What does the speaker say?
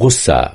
غصة.